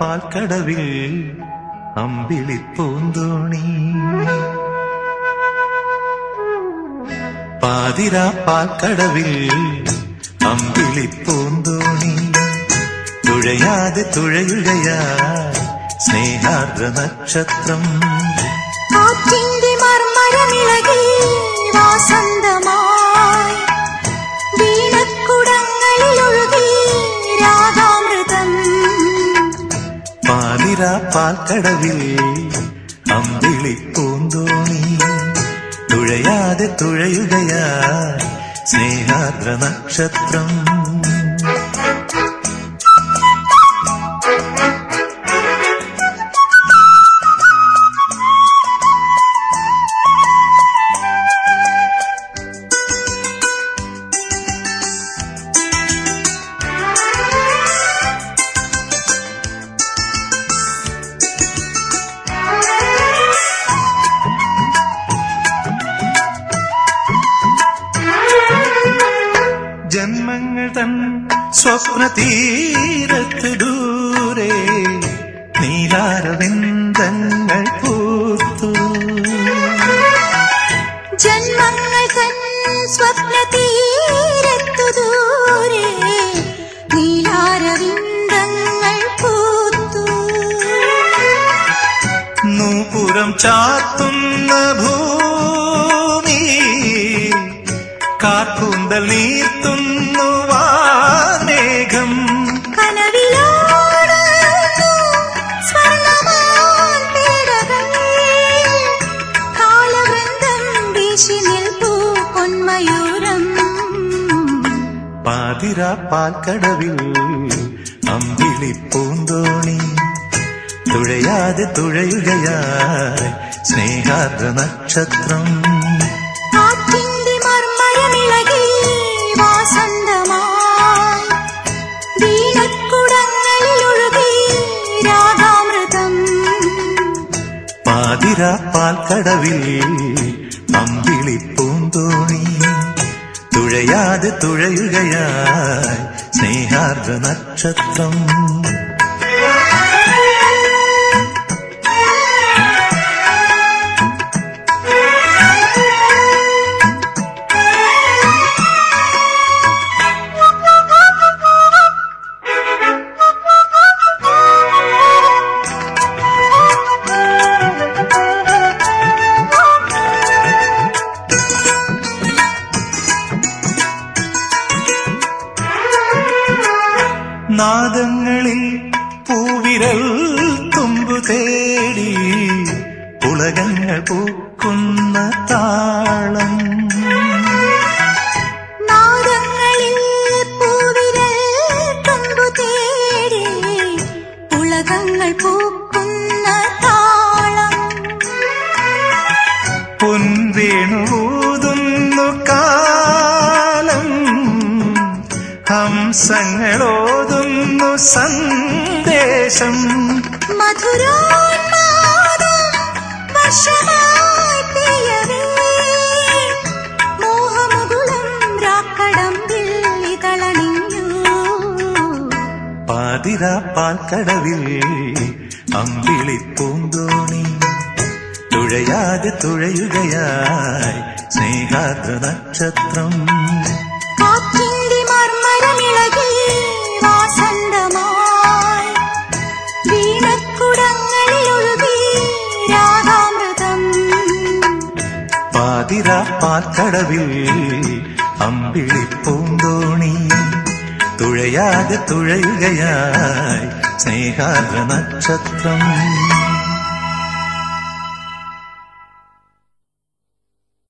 പാൽക്കടവിൽ അമ്പിളിപ്പൂന്തോണി പാതിര അമ്പിളി പൂന്തോണി. തുഴയാതെ തുഴയുകയാ സ്നേഹാർദ്ര നക്ഷത്രം. പാതിര പാൽക്കടവിൽ അമ്പിളിപ്പൂന്തോണി തുഴയാതെ തുഴയുകയാ സ്നേഹാദ്ര നക്ഷത്രം. സ്വപ്ന തീരത്ത് ദൂരെ നീലാരവിന്ദങ്ങൾ പൂത്തു. ജന്മങ്ങൾ തൻ സ്വപ്ന തീരത്തു ദൂരെ നീലാരവിന്ദങ്ങൾ പൂത്തു. നൂപുരം ചാത്തുന്ന ഭൂമി കാർക്കൂന്തൽ നീർത്തുന്നു പൊന്മയൂരം. പാതിര പാൽക്കടവിൽ അമ്പിളിപ്പൂന്തോണി തുഴയാതെ തുഴയുകയായി സ്നേഹാർദ്ര നക്ഷത്രം. പാതിര പാൽക്കടവിൽ അമ്പിളിപ്പൂന്തോണി തുഴയാതെ തുഴയുകയായി സ്നേഹാർദ്ര നക്ഷത്രം. നാദങ്ങളിൽ പൂവിരൽ തുമ്പു തേടി ഉലകങ്ങൾ പൂക്കുന്ന താളം സന്ദേശം. മധുരോന്മാദം വർഷമായി പാതിര പാൽക്കടവിൽ അമ്പിളിപ്പൂന്തോണി. തുഴയാതെ തുഴയുകയായി സ്നേഹാദ്ര നക്ഷത്രം. പാതിര പാൽക്കടവിൽ അമ്പിളിപ്പൂന്തോണി തുഴയാതെ തുഴയുകയായി സ്നേഹാർദ്ര നക്ഷത്രം